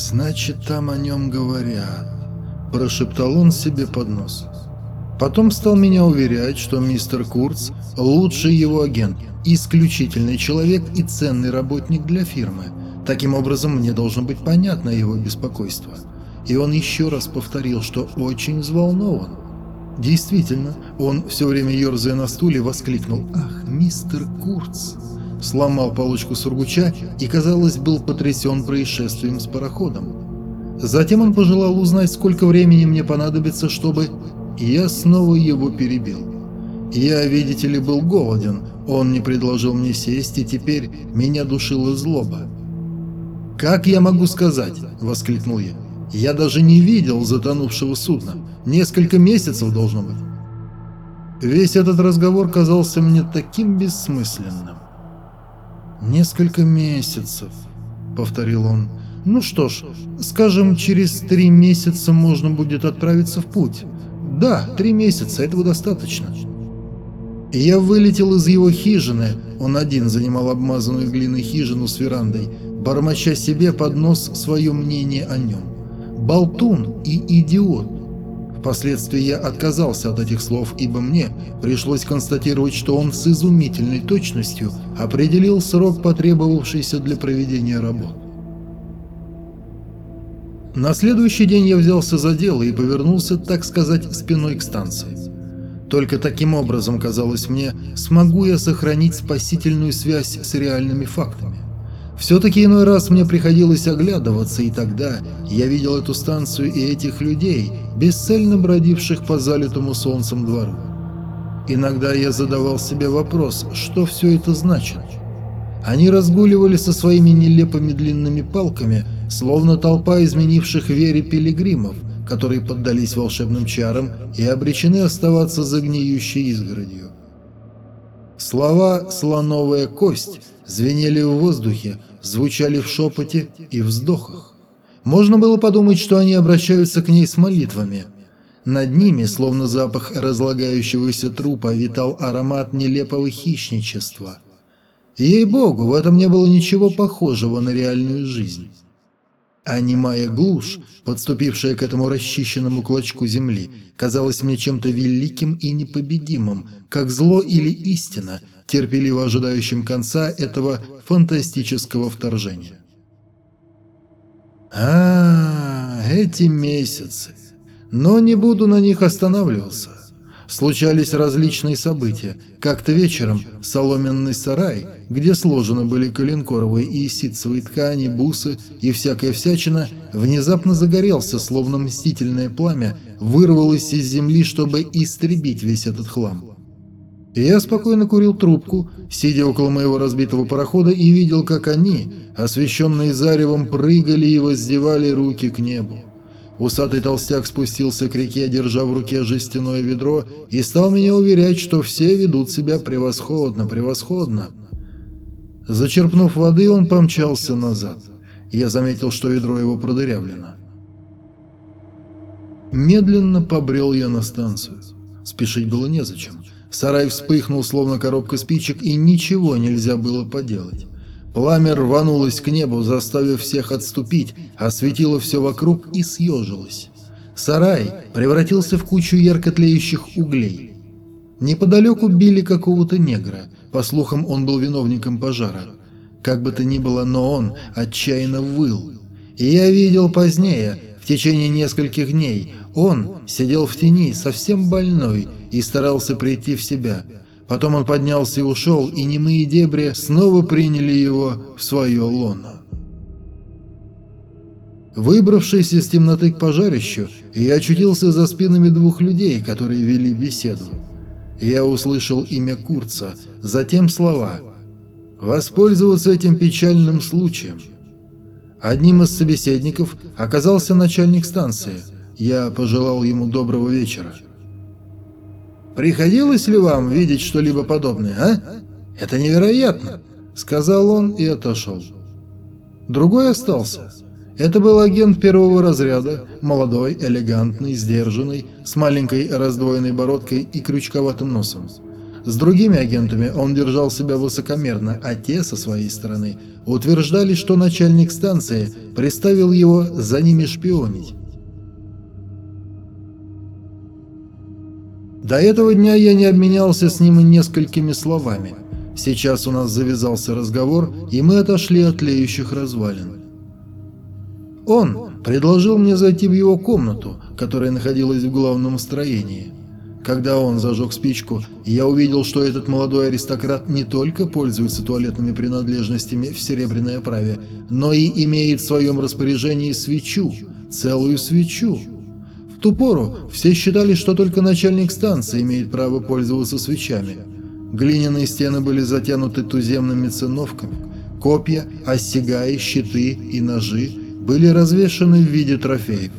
«А, значит, там о нем говорят», – прошептал он себе под нос. Потом стал меня уверять, что мистер Курц – лучший его агент, исключительный человек и ценный работник для фирмы. Таким образом, мне должно быть понятно его беспокойство. И он еще раз повторил, что очень взволнован. Действительно, он, все время ерзая на стуле, воскликнул «Ах, мистер Курц!» Сломал палочку сургуча и, казалось, был потрясен происшествием с пароходом. Затем он пожелал узнать, сколько времени мне понадобится, чтобы я снова его перебил. Я, видите ли, был голоден, он не предложил мне сесть, и теперь меня душила злоба. «Как я могу сказать?» – воскликнул я. «Я даже не видел затонувшего судна. Несколько месяцев должно быть». Весь этот разговор казался мне таким бессмысленным. «Несколько месяцев», — повторил он. «Ну что ж, скажем, через три месяца можно будет отправиться в путь. Да, три месяца, этого достаточно. Я вылетел из его хижины, он один занимал обмазанную глиной хижину с верандой, бормоча себе под нос свое мнение о нем. Болтун и идиот. Впоследствии я отказался от этих слов, ибо мне пришлось констатировать, что он с изумительной точностью определил срок, потребовавшийся для проведения работ. На следующий день я взялся за дело и повернулся, так сказать, спиной к станции. Только таким образом, казалось мне, смогу я сохранить спасительную связь с реальными фактами. Все-таки иной раз мне приходилось оглядываться, и тогда я видел эту станцию и этих людей, бесцельно бродивших по залитому солнцем двору. Иногда я задавал себе вопрос, что все это значит. Они разгуливали со своими нелепыми длинными палками, словно толпа изменивших вере пилигримов, которые поддались волшебным чарам и обречены оставаться за гниющей изгородью. Слова «слоновая кость» звенели в воздухе, звучали в шепоте и вздохах. Можно было подумать, что они обращаются к ней с молитвами. Над ними, словно запах разлагающегося трупа, витал аромат нелепого хищничества – Ей-богу, в этом не было ничего похожего на реальную жизнь. А немая глушь, подступившая к этому расчищенному клочку земли, казалась мне чем-то великим и непобедимым, как зло или истина, терпеливо ожидающим конца этого фантастического вторжения. А, эти месяцы. Но не буду на них останавливаться случались различные события. Как-то вечером соломенный сарай, где сложены были коленкоровые и ситцевые ткани, бусы и всякая всячина, внезапно загорелся, словно мстительное пламя, вырвалось из земли, чтобы истребить весь этот хлам. Я спокойно курил трубку, сидя около моего разбитого парохода, и видел, как они, освещенные заревом, прыгали и воздевали руки к небу. Усатый толстяк спустился к реке, держа в руке жестяное ведро, и стал меня уверять, что все ведут себя превосходно, превосходно. Зачерпнув воды, он помчался назад. Я заметил, что ведро его продырявлено. Медленно побрел я на станцию. Спешить было незачем. Сарай вспыхнул, словно коробка спичек, и ничего нельзя было поделать. Пламя рванулось к небу, заставив всех отступить, осветило все вокруг и съежилось. Сарай превратился в кучу ярко тлеющих углей. Неподалеку били какого-то негра, по слухам он был виновником пожара. Как бы то ни было, но он отчаянно выл. И я видел позднее, в течение нескольких дней, он сидел в тени, совсем больной, и старался прийти в себя – Потом он поднялся и ушел, и немые дебри снова приняли его в свое лоно. Выбравшись из темноты к пожарищу, я очутился за спинами двух людей, которые вели беседу. Я услышал имя Курца, затем слова «Воспользоваться этим печальным случаем». Одним из собеседников оказался начальник станции. Я пожелал ему доброго вечера. Приходилось ли вам видеть что-либо подобное, а? Это невероятно!» Сказал он и отошел. Другой остался. Это был агент первого разряда, молодой, элегантный, сдержанный, с маленькой раздвоенной бородкой и крючковатым носом. С другими агентами он держал себя высокомерно, а те, со своей стороны, утверждали, что начальник станции приставил его за ними шпионить. До этого дня я не обменялся с ним и несколькими словами. Сейчас у нас завязался разговор, и мы отошли от тлеющих развалин. Он предложил мне зайти в его комнату, которая находилась в главном строении. Когда он зажег спичку, я увидел, что этот молодой аристократ не только пользуется туалетными принадлежностями в серебряной оправе, но и имеет в своем распоряжении свечу, целую свечу. В ту пору все считали, что только начальник станции имеет право пользоваться свечами. Глиняные стены были затянуты туземными циновками, копья, осягаи, щиты и ножи были развешаны в виде трофеев.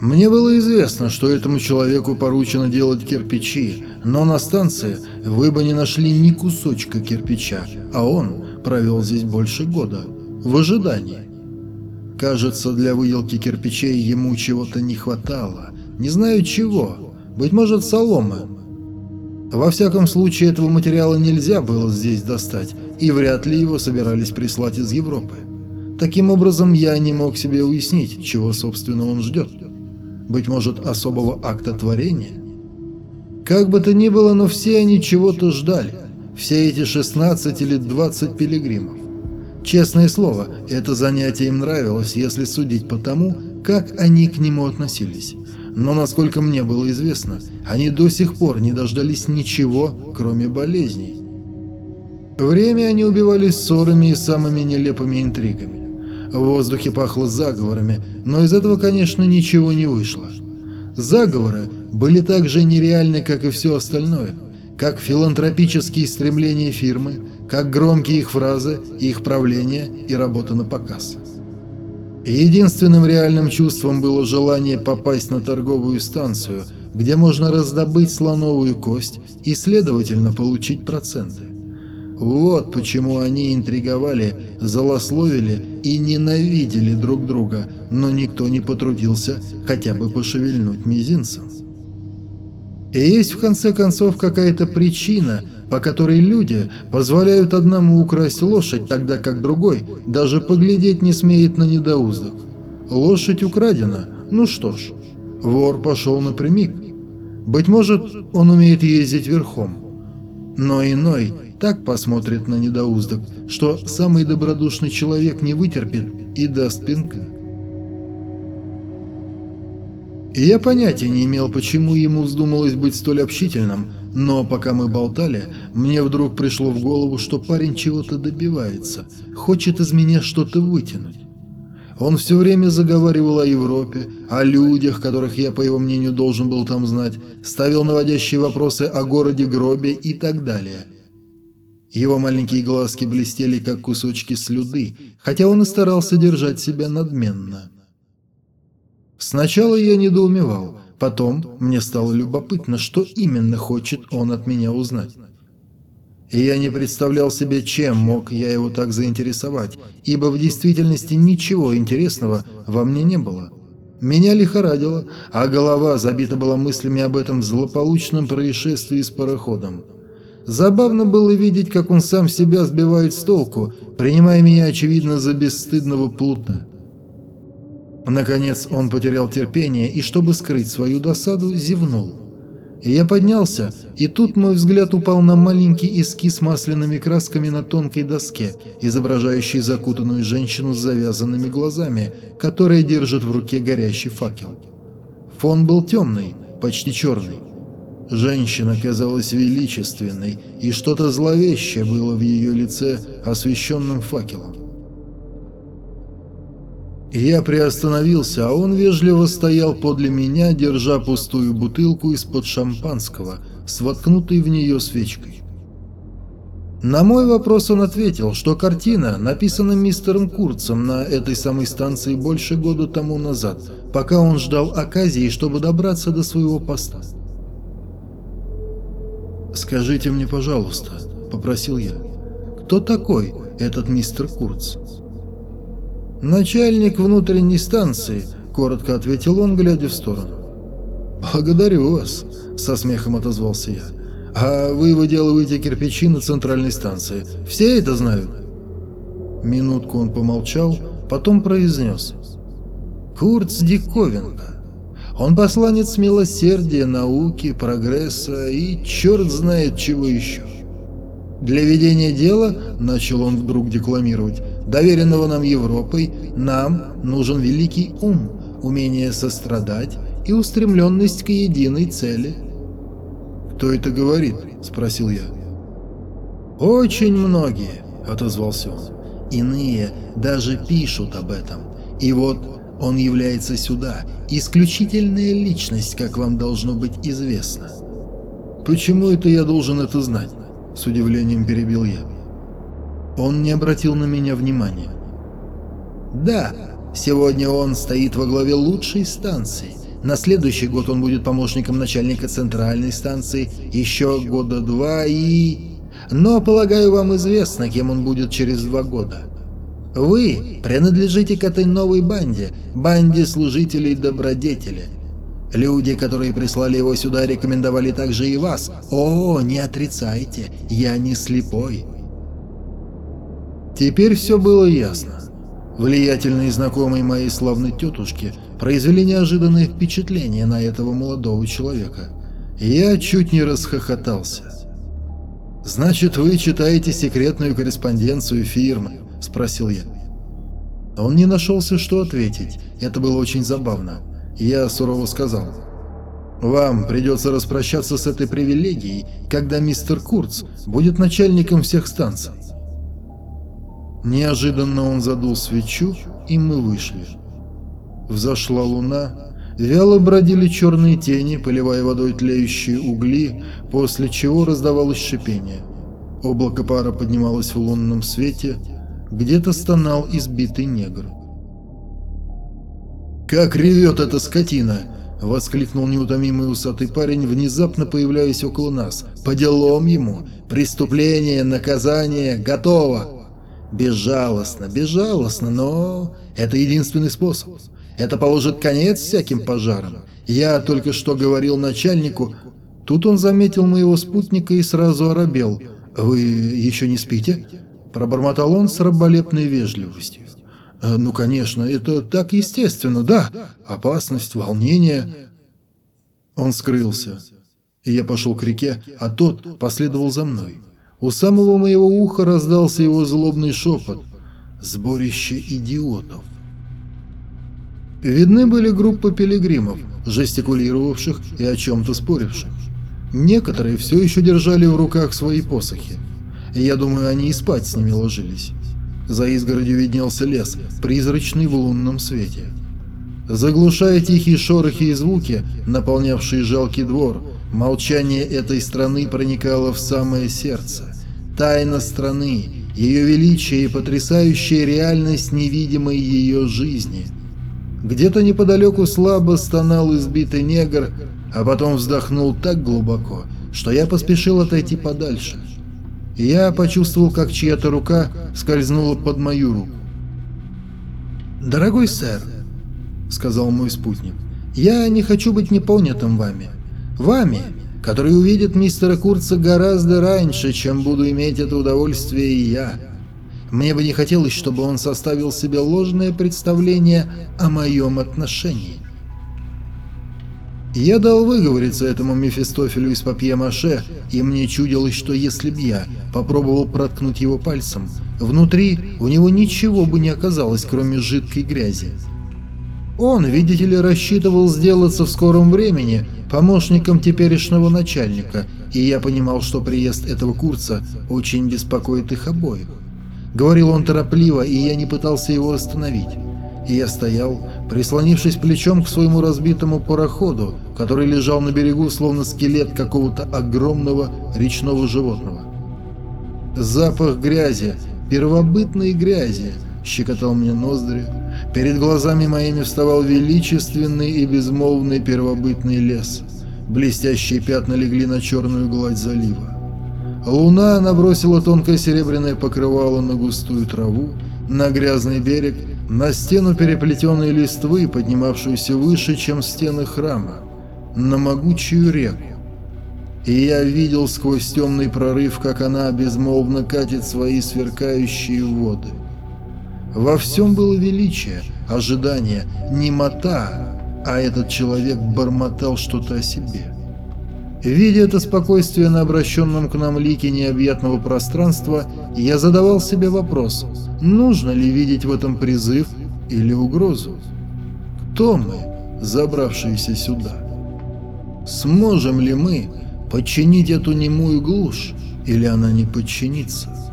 Мне было известно, что этому человеку поручено делать кирпичи, но на станции вы бы не нашли ни кусочка кирпича, а он провел здесь больше года, в ожидании. Кажется, для выделки кирпичей ему чего-то не хватало, не знаю чего, быть может соломы. Во всяком случае, этого материала нельзя было здесь достать, и вряд ли его собирались прислать из Европы. Таким образом, я не мог себе уяснить, чего, собственно, он ждет быть может, особого акта творения? Как бы то ни было, но все они чего-то ждали, все эти 16 или 20 пилигримов. Честное слово, это занятие им нравилось, если судить по тому, как они к нему относились. Но, насколько мне было известно, они до сих пор не дождались ничего, кроме болезней. Время они убивали ссорами и самыми нелепыми интригами. В воздухе пахло заговорами, но из этого, конечно, ничего не вышло. Заговоры были так же нереальны, как и все остальное, как филантропические стремления фирмы, как громкие их фразы, их правление и работа на показ. Единственным реальным чувством было желание попасть на торговую станцию, где можно раздобыть слоновую кость и, следовательно, получить проценты. Вот почему они интриговали, злословили и ненавидели друг друга, но никто не потрудился хотя бы пошевельнуть мизинцем. И есть в конце концов какая-то причина, по которой люди позволяют одному украсть лошадь, тогда как другой даже поглядеть не смеет на недоуздок. Лошадь украдена, ну что ж, вор пошел напрямик. Быть может, он умеет ездить верхом. Но иной так посмотрит на недоуздок, что самый добродушный человек не вытерпит и даст пинка. Я понятия не имел, почему ему вздумалось быть столь общительным, но пока мы болтали, мне вдруг пришло в голову, что парень чего-то добивается, хочет из меня что-то вытянуть. Он все время заговаривал о Европе, о людях, которых я, по его мнению, должен был там знать, ставил наводящие вопросы о городе-гробе и так далее. Его маленькие глазки блестели, как кусочки слюды, хотя он и старался держать себя надменно. Сначала я недоумевал, потом мне стало любопытно, что именно хочет он от меня узнать. И я не представлял себе, чем мог я его так заинтересовать, ибо в действительности ничего интересного во мне не было. Меня лихорадило, а голова забита была мыслями об этом злополучном происшествии с пароходом. Забавно было видеть, как он сам себя сбивает с толку, принимая меня, очевидно, за бесстыдного плута. Наконец он потерял терпение и, чтобы скрыть свою досаду, зевнул. Я поднялся, и тут мой взгляд упал на маленький эскиз масляными красками на тонкой доске, изображающий закутанную женщину с завязанными глазами, которая держит в руке горящий факел. Фон был темный, почти черный. Женщина казалась величественной, и что-то зловещее было в ее лице, освещенным факелом. Я приостановился, а он вежливо стоял подле меня, держа пустую бутылку из-под шампанского с в нее свечкой. На мой вопрос он ответил, что картина написана мистером Курцем на этой самой станции больше года тому назад, пока он ждал оказии, чтобы добраться до своего поста. «Скажите мне, пожалуйста», — попросил я, — «кто такой этот мистер Курц?» «Начальник внутренней станции», — коротко ответил он, глядя в сторону. «Благодарю вас», — со смехом отозвался я. «А вы выделываете кирпичи на центральной станции. Все это знают?» Минутку он помолчал, потом произнес. «Курц диковинка. Он посланец милосердия, науки, прогресса и черт знает чего еще. Для ведения дела, начал он вдруг декламировать, доверенного нам Европой, нам нужен великий ум, умение сострадать и устремленность к единой цели. «Кто это говорит?» – спросил я. «Очень многие», – отозвался он. «Иные даже пишут об этом. И вот он является сюда, исключительная личность, как вам должно быть известно». «Почему это я должен это знать?» – с удивлением перебил я. Он не обратил на меня внимания. «Да, сегодня он стоит во главе лучшей станции. На следующий год он будет помощником начальника центральной станции, еще года два и... Но, полагаю, вам известно, кем он будет через два года. Вы принадлежите к этой новой банде, банде служителей добродетели. Люди, которые прислали его сюда, рекомендовали также и вас. О, не отрицайте, я не слепой. Теперь все было ясно. Влиятельные знакомые моей славной тетушки произвели неожиданное впечатление на этого молодого человека. Я чуть не расхохотался. «Значит, вы читаете секретную корреспонденцию фирмы?» – спросил я. Он не нашелся, что ответить. Это было очень забавно. Я сурово сказал. «Вам придется распрощаться с этой привилегией, когда мистер Курц будет начальником всех станций». Неожиданно он задул свечу, и мы вышли. Взошла луна, вяло бродили черные тени, поливая водой тлеющие угли, после чего раздавалось шипение. Облако пара поднималось в лунном свете, где-то стонал избитый негр. «Как ревет эта скотина!» — воскликнул неутомимый усатый парень, внезапно появляясь около нас. «По делам ему! Преступление, наказание, готово!» «Безжалостно, безжалостно, но это единственный способ. Это положит конец всяким пожарам. Я только что говорил начальнику...» Тут он заметил моего спутника и сразу оробел. «Вы еще не спите?» Пробормотал он с раболепной вежливостью. Э, «Ну, конечно, это так естественно, да. Опасность, волнение...» Он скрылся, и я пошел к реке, а тот последовал за мной. У самого моего уха раздался его злобный шепот. «Сборище идиотов». Видны были группы пилигримов, жестикулировавших и о чем-то споривших. Некоторые все еще держали в руках свои посохи. Я думаю, они и спать с ними ложились. За изгородью виднелся лес, призрачный в лунном свете. Заглушая тихие шорохи и звуки, наполнявшие жалкий двор, молчание этой страны проникало в самое сердце. Тайна страны, ее величие и потрясающая реальность невидимой ее жизни. Где-то неподалеку слабо стонал избитый негр, а потом вздохнул так глубоко, что я поспешил отойти подальше. Я почувствовал, как чья-то рука скользнула под мою руку. «Дорогой сэр», — сказал мой спутник, — «я не хочу быть непонятым вами. Вами, который увидит мистера Курца гораздо раньше, чем буду иметь это удовольствие и я. Мне бы не хотелось, чтобы он составил себе ложное представление о моем отношении. Я дал выговориться этому Мефистофелю из папье-маше, и мне чудилось, что если б я попробовал проткнуть его пальцем, внутри у него ничего бы не оказалось, кроме жидкой грязи. Он, видите ли, рассчитывал сделаться в скором времени помощником теперешнего начальника, и я понимал, что приезд этого курса очень беспокоит их обоих. Говорил он торопливо, и я не пытался его остановить и я стоял, прислонившись плечом к своему разбитому пароходу, который лежал на берегу, словно скелет какого-то огромного речного животного. Запах грязи, первобытной грязи, щекотал мне ноздри. Перед глазами моими вставал величественный и безмолвный первобытный лес. Блестящие пятна легли на черную гладь залива. Луна набросила тонкое серебряное покрывало на густую траву, на грязный берег на стену переплетенной листвы, поднимавшуюся выше, чем стены храма. на могучую реку. И я видел сквозь темный прорыв, как она безмолвно катит свои сверкающие воды. Во всем было величие, ожидание, немота, а этот человек бормотал что-то о себе. Видя это спокойствие на обращенном к нам лике необъятного пространства, я задавал себе вопрос, нужно ли видеть в этом призыв или угрозу? Кто мы, забравшиеся сюда? Сможем ли мы подчинить эту немую глушь, или она не подчинится?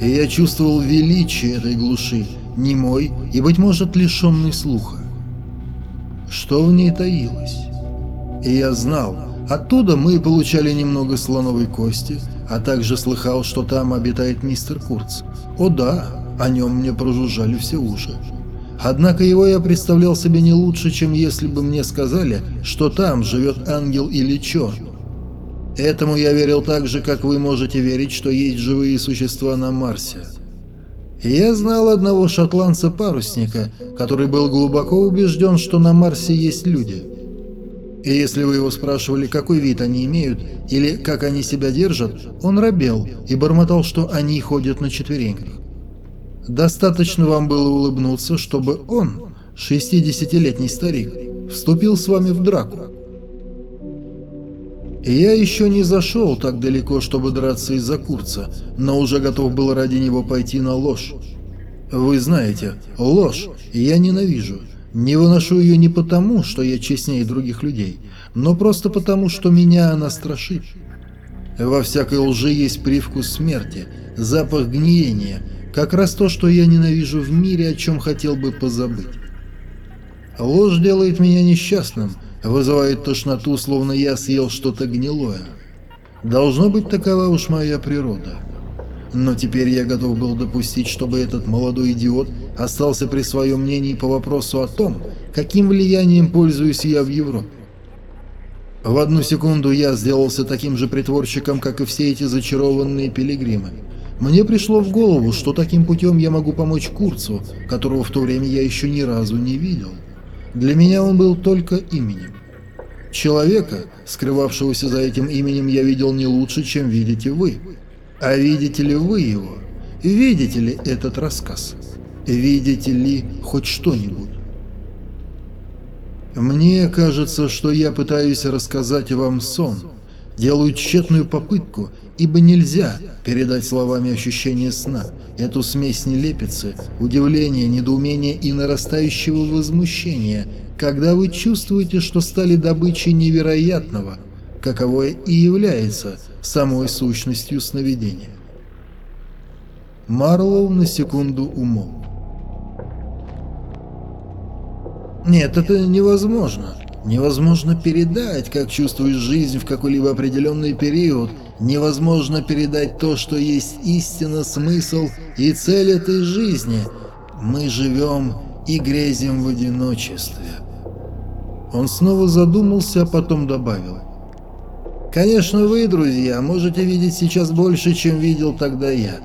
И я чувствовал величие этой глуши, немой и, быть может, лишенной слуха. Что в ней таилось? И я знал, оттуда мы получали немного слоновой кости, а также слыхал, что там обитает мистер Курц. О да, о нем мне прожужжали все уши. Однако его я представлял себе не лучше, чем если бы мне сказали, что там живет ангел или черт. Этому я верил так же, как вы можете верить, что есть живые существа на Марсе. Я знал одного шотландца-парусника, который был глубоко убежден, что на Марсе есть люди. И если вы его спрашивали, какой вид они имеют или как они себя держат, он робел и бормотал, что они ходят на четвереньках. Достаточно вам было улыбнуться, чтобы он, 60-летний старик, вступил с вами в драку. Я еще не зашел так далеко, чтобы драться из-за Курца, но уже готов был ради него пойти на ложь. Вы знаете, ложь я ненавижу. Не выношу ее не потому, что я честнее других людей, но просто потому, что меня она страшит. Во всякой лжи есть привкус смерти, запах гниения, как раз то, что я ненавижу в мире, о чем хотел бы позабыть. Ложь делает меня несчастным, вызывает тошноту, словно я съел что-то гнилое. Должно быть такова уж моя природа. Но теперь я готов был допустить, чтобы этот молодой идиот остался при своем мнении по вопросу о том, каким влиянием пользуюсь я в Европе. В одну секунду я сделался таким же притворщиком, как и все эти зачарованные пилигримы. Мне пришло в голову, что таким путем я могу помочь Курцу, которого в то время я еще ни разу не видел. Для меня он был только именем. Человека, скрывавшегося за этим именем, я видел не лучше, чем видите вы. А видите ли вы его? Видите ли этот рассказ? Видите ли хоть что-нибудь? Мне кажется, что я пытаюсь рассказать вам сон. Делаю тщетную попытку, ибо нельзя передать словами ощущение сна, эту смесь нелепицы, удивления, недоумения и нарастающего возмущения, когда вы чувствуете, что стали добычей невероятного, каковое и является самой сущностью сновидения. Марлоу на секунду умолк. Нет, это невозможно. Невозможно передать, как чувствуешь жизнь в какой-либо определенный период. Невозможно передать то, что есть истина, смысл и цель этой жизни. Мы живем и грезим в одиночестве. Он снова задумался, а потом добавил. Конечно, вы, друзья, можете видеть сейчас больше, чем видел тогда я.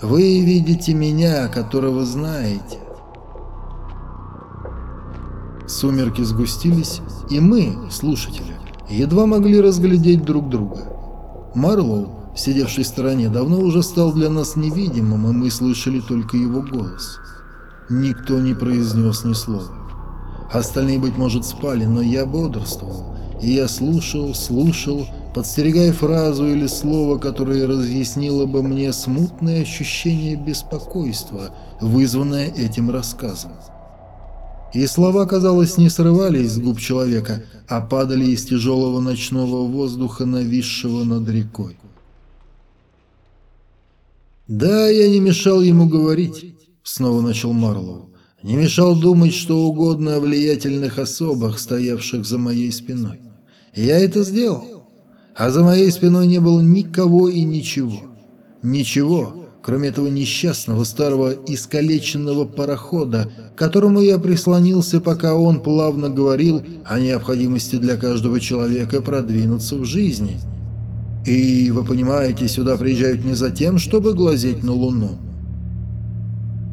Вы видите меня, которого знаете. Сумерки сгустились, и мы, слушатели, едва могли разглядеть друг друга. Марлоу, сидевший в стороне, давно уже стал для нас невидимым, и мы слышали только его голос. Никто не произнес ни слова. Остальные, быть может, спали, но я бодрствовал, и я слушал, слушал, подстерегая фразу или слово, которое разъяснило бы мне смутное ощущение беспокойства, вызванное этим рассказом. И слова, казалось, не срывались с губ человека, а падали из тяжелого ночного воздуха, нависшего над рекой. «Да, я не мешал ему говорить», — снова начал Марлоу. «Не мешал думать что угодно о влиятельных особах, стоявших за моей спиной. Я это сделал, а за моей спиной не было никого и ничего. Ничего, кроме этого несчастного старого искалеченного парохода, к которому я прислонился, пока он плавно говорил о необходимости для каждого человека продвинуться в жизни. И, вы понимаете, сюда приезжают не за тем, чтобы глазеть на Луну.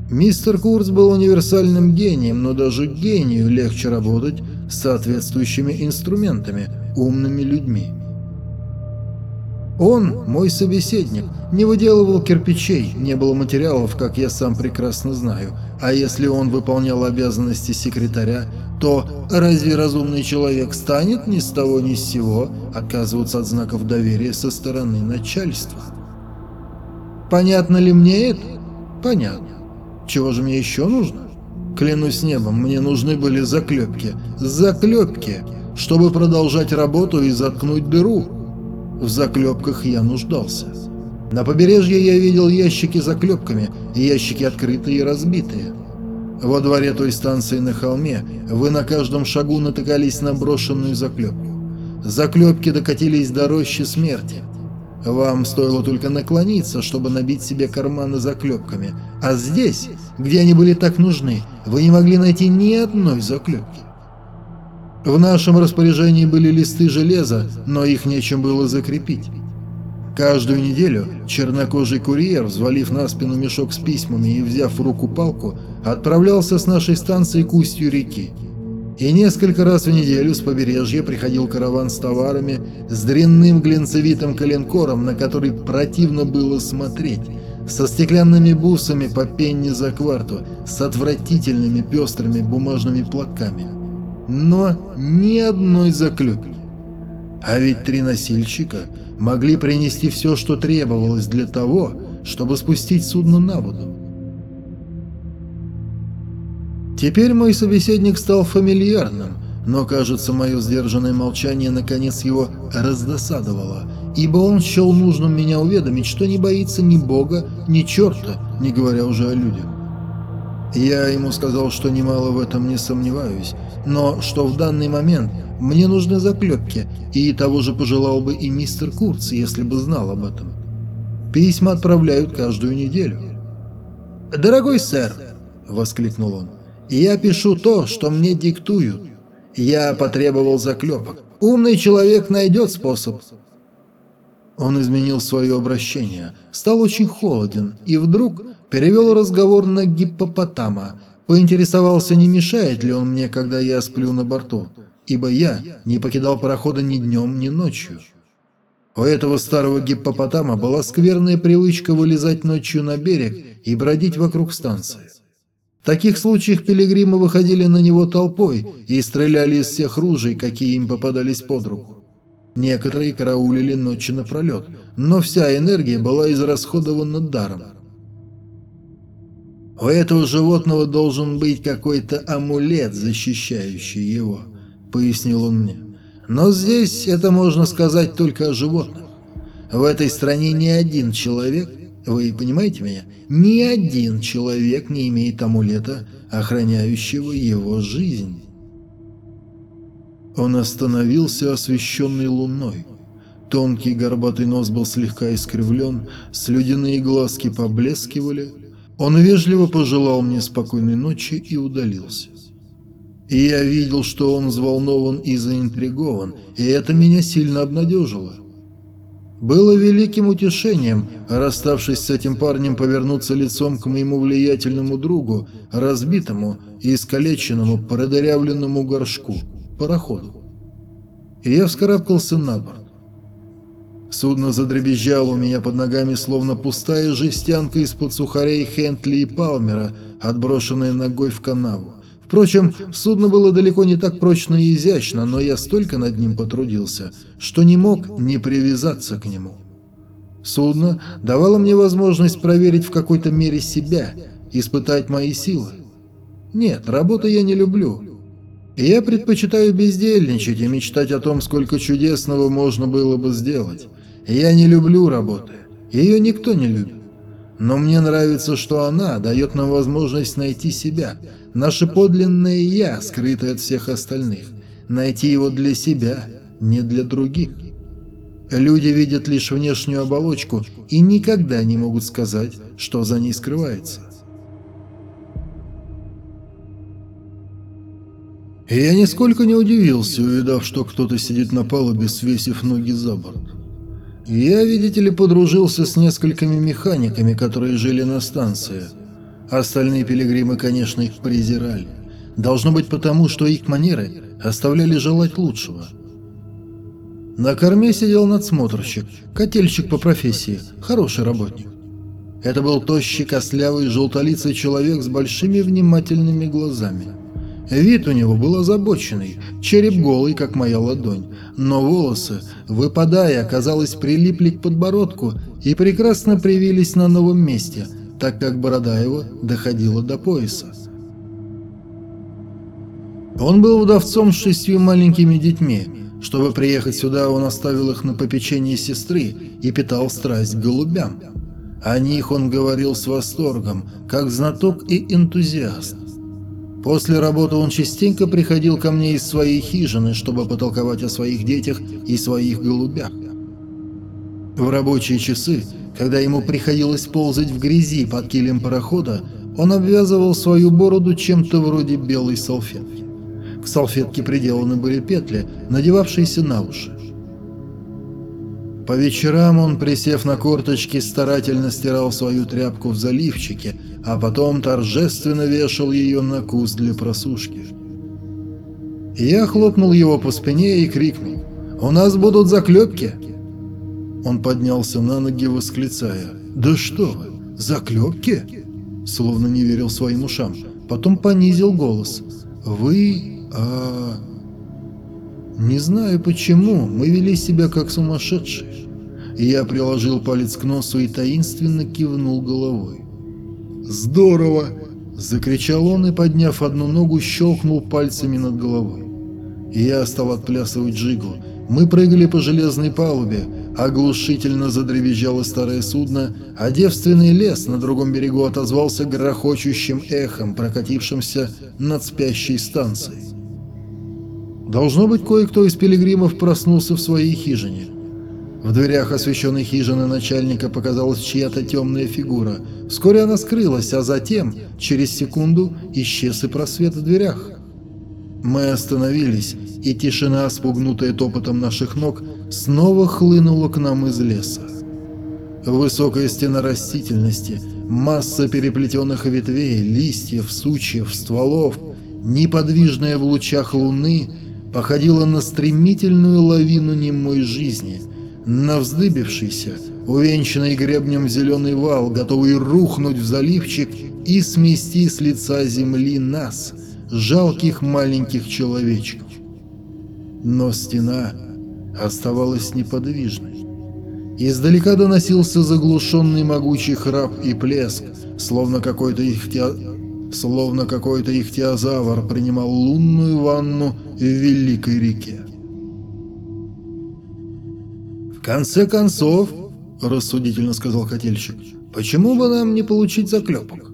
Мистер Курц был универсальным гением, но даже гению легче работать с соответствующими инструментами, умными людьми. Он, мой собеседник, не выделывал кирпичей, не было материалов, как я сам прекрасно знаю, а если он выполнял обязанности секретаря, то разве разумный человек станет ни с того ни с сего отказываться от знаков доверия со стороны начальства? Понятно ли мне это? Понятно. Чего же мне еще нужно? Клянусь небом, мне нужны были заклепки. Заклепки, чтобы продолжать работу и заткнуть дыру. В заклепках я нуждался. На побережье я видел ящики с заклепками, ящики открытые и разбитые. Во дворе той станции на холме вы на каждом шагу натыкались на брошенную заклепку. Заклепки докатились до рощи смерти. Вам стоило только наклониться, чтобы набить себе карманы заклепками, а здесь, где они были так нужны, вы не могли найти ни одной заклепки. В нашем распоряжении были листы железа, но их нечем было закрепить. Каждую неделю чернокожий курьер, взвалив на спину мешок с письмами и взяв в руку палку, отправлялся с нашей станции к устью реки. И несколько раз в неделю с побережья приходил караван с товарами, с дрянным глинцевитым коленкором, на который противно было смотреть, со стеклянными бусами по пенни за кварту, с отвратительными пестрыми бумажными платками но ни одной заклепки. А ведь три носильщика могли принести все, что требовалось для того, чтобы спустить судно на воду. Теперь мой собеседник стал фамильярным, но, кажется, мое сдержанное молчание наконец его раздосадовало, ибо он счел нужным меня уведомить, что не боится ни бога, ни черта, не говоря уже о людях. Я ему сказал, что немало в этом не сомневаюсь, но что в данный момент мне нужны заклепки, и того же пожелал бы и мистер Курц, если бы знал об этом. Письма отправляют каждую неделю. «Дорогой сэр», — воскликнул он, — «я пишу то, что мне диктуют. Я потребовал заклепок. Умный человек найдет способ». Он изменил свое обращение, стал очень холоден и вдруг перевел разговор на гиппопотама, поинтересовался, не мешает ли он мне, когда я сплю на борту, ибо я не покидал парохода ни днем, ни ночью. У этого старого гиппопотама была скверная привычка вылезать ночью на берег и бродить вокруг станции. В таких случаях пилигримы выходили на него толпой и стреляли из всех ружей, какие им попадались под руку. Некоторые караулили ночи напролет, но вся энергия была израсходована даром. У этого животного должен быть какой-то амулет, защищающий его, пояснил он мне. Но здесь это можно сказать только о животных. В этой стране ни один человек, вы понимаете меня, ни один человек не имеет амулета, охраняющего его жизнь. Он остановился, освещенный луной. Тонкий горбатый нос был слегка искривлен, слюдяные глазки поблескивали, он вежливо пожелал мне спокойной ночи и удалился. И я видел, что он взволнован и заинтригован, и это меня сильно обнадежило. Было великим утешением, расставшись с этим парнем, повернуться лицом к моему влиятельному другу, разбитому и искалеченному, продырявленному горшку, пароходу. И я вскарабкался на борт. Судно задребезжало у меня под ногами, словно пустая жестянка из-под сухарей Хентли и Палмера, отброшенная ногой в канаву. Впрочем, судно было далеко не так прочно и изящно, но я столько над ним потрудился, что не мог не привязаться к нему. Судно давало мне возможность проверить в какой-то мере себя, испытать мои силы. Нет, работу я не люблю. Я предпочитаю бездельничать и мечтать о том, сколько чудесного можно было бы сделать. Я не люблю работы. Ее никто не любит. Но мне нравится, что она дает нам возможность найти себя, наше подлинное «я», скрытое от всех остальных. Найти его для себя, не для других. Люди видят лишь внешнюю оболочку и никогда не могут сказать, что за ней скрывается. Я нисколько не удивился, увидав, что кто-то сидит на палубе, свесив ноги за борт. Я, видите ли, подружился с несколькими механиками, которые жили на станции. Остальные пилигримы, конечно, их презирали. Должно быть потому, что их манеры оставляли желать лучшего. На корме сидел надсмотрщик, котельщик по профессии, хороший работник. Это был тощий, костлявый, желтолицый человек с большими внимательными глазами. Вид у него был озабоченный, череп голый, как моя ладонь, но волосы, выпадая, казалось, прилипли к подбородку и прекрасно привились на новом месте, так как борода его доходила до пояса. Он был вдовцом с шестью маленькими детьми. Чтобы приехать сюда, он оставил их на попечении сестры и питал страсть к голубям. О них он говорил с восторгом, как знаток и энтузиаст. После работы он частенько приходил ко мне из своей хижины, чтобы потолковать о своих детях и своих голубях. В рабочие часы, когда ему приходилось ползать в грязи под килем парохода, он обвязывал свою бороду чем-то вроде белой салфетки. К салфетке приделаны были петли, надевавшиеся на уши. По вечерам он, присев на корточки, старательно стирал свою тряпку в заливчике, а потом торжественно вешал ее на куст для просушки. Я хлопнул его по спине и крикнул «У нас будут заклепки!» Он поднялся на ноги, восклицая «Да что вы, заклепки?» Словно не верил своим ушам. Потом понизил голос «Вы... а...» Не знаю почему, мы вели себя как сумасшедшие. Я приложил палец к носу и таинственно кивнул головой. «Здорово!» – закричал он и, подняв одну ногу, щелкнул пальцами над головой. Я стал отплясывать джигу. Мы прыгали по железной палубе, оглушительно задребезжало старое судно, а девственный лес на другом берегу отозвался грохочущим эхом, прокатившимся над спящей станцией. Должно быть, кое-кто из пилигримов проснулся в своей хижине. В дверях освещенной хижины начальника показалась чья-то темная фигура. Вскоре она скрылась, а затем, через секунду, исчез и просвет в дверях. Мы остановились, и тишина, спугнутая топотом наших ног, снова хлынула к нам из леса. Высокая стена растительности, масса переплетенных ветвей, листьев, сучьев, стволов, неподвижная в лучах луны, походила на стремительную лавину немой жизни – на вздыбившийся, увенчанный гребнем зеленый вал, готовый рухнуть в заливчик и смести с лица земли нас, жалких маленьких человечков. Но стена оставалась неподвижной. Издалека доносился заглушенный могучий храп и плеск, словно какой-то ихтиа... словно какой-то ихтиозавр принимал лунную ванну в великой реке. «В конце концов, — рассудительно сказал котельщик, — почему бы нам не получить заклепок?»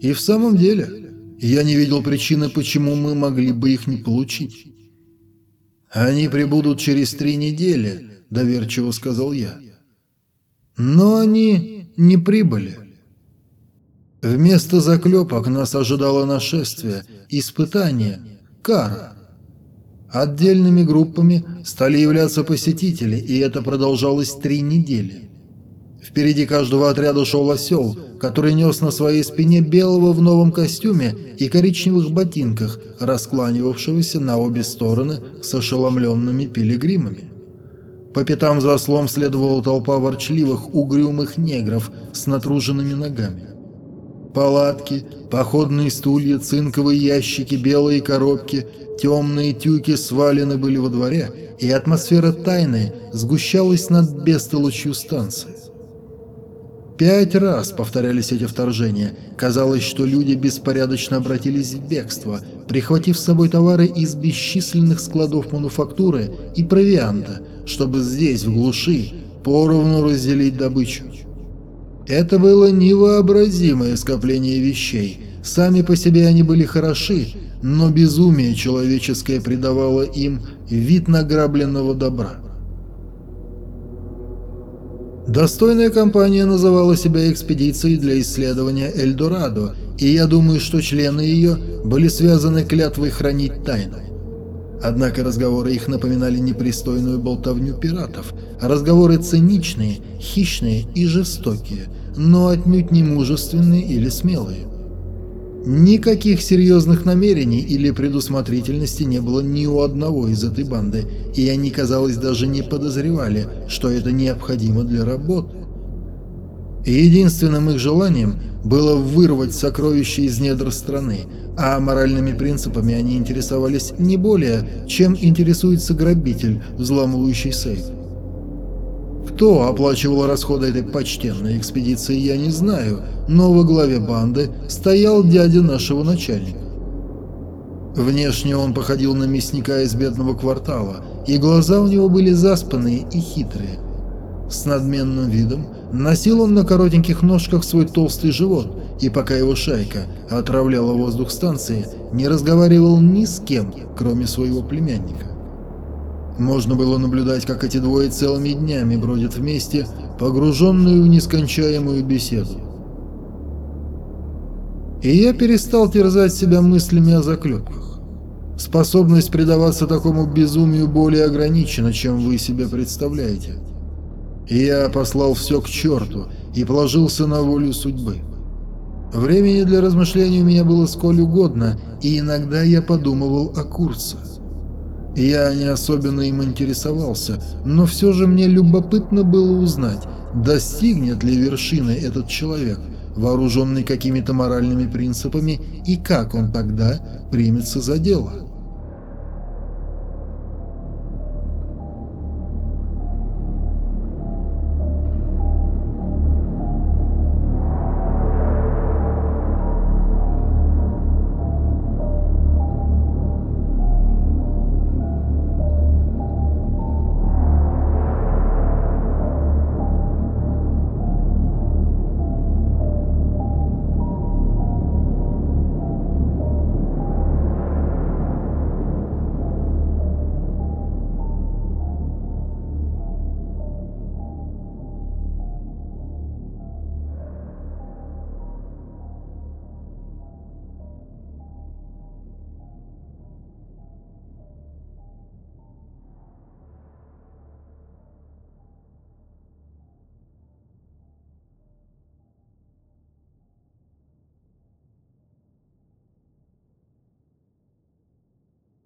И в самом деле, я не видел причины, почему мы могли бы их не получить. «Они прибудут через три недели», — доверчиво сказал я. Но они не прибыли. Вместо заклепок нас ожидало нашествие, испытание, кара. Отдельными группами стали являться посетители, и это продолжалось три недели. Впереди каждого отряда шел осел, который нес на своей спине белого в новом костюме и коричневых ботинках, раскланивавшегося на обе стороны с ошеломленными пилигримами. По пятам за ослом следовала толпа ворчливых, угрюмых негров с натруженными ногами. Палатки, походные стулья, цинковые ящики, белые коробки, темные тюки свалены были во дворе, и атмосфера тайны сгущалась над бестолочью станции. Пять раз повторялись эти вторжения. Казалось, что люди беспорядочно обратились в бегство, прихватив с собой товары из бесчисленных складов мануфактуры и провианта, чтобы здесь, в глуши, поровну разделить добычу. Это было невообразимое скопление вещей. Сами по себе они были хороши, но безумие человеческое придавало им вид награбленного добра. Достойная компания называла себя экспедицией для исследования Эльдорадо, и я думаю, что члены ее были связаны клятвой хранить тайну. Однако разговоры их напоминали непристойную болтовню пиратов, разговоры циничные, хищные и жестокие – но отнюдь не мужественные или смелые. Никаких серьезных намерений или предусмотрительности не было ни у одного из этой банды, и они, казалось, даже не подозревали, что это необходимо для работы. Единственным их желанием было вырвать сокровища из недр страны, а моральными принципами они интересовались не более, чем интересуется грабитель, взламывающий сейф. Кто оплачивал расходы этой почтенной экспедиции, я не знаю, но во главе банды стоял дядя нашего начальника. Внешне он походил на мясника из бедного квартала, и глаза у него были заспанные и хитрые. С надменным видом носил он на коротеньких ножках свой толстый живот, и пока его шайка отравляла воздух станции, не разговаривал ни с кем, кроме своего племянника. Можно было наблюдать, как эти двое целыми днями бродят вместе, погруженные в нескончаемую беседу. И я перестал терзать себя мыслями о заклепках. Способность предаваться такому безумию более ограничена, чем вы себе представляете. И я послал все к черту и положился на волю судьбы. Времени для размышлений у меня было сколь угодно, и иногда я подумывал о курсах. Я не особенно им интересовался, но все же мне любопытно было узнать, достигнет ли вершины этот человек, вооруженный какими-то моральными принципами, и как он тогда примется за дело.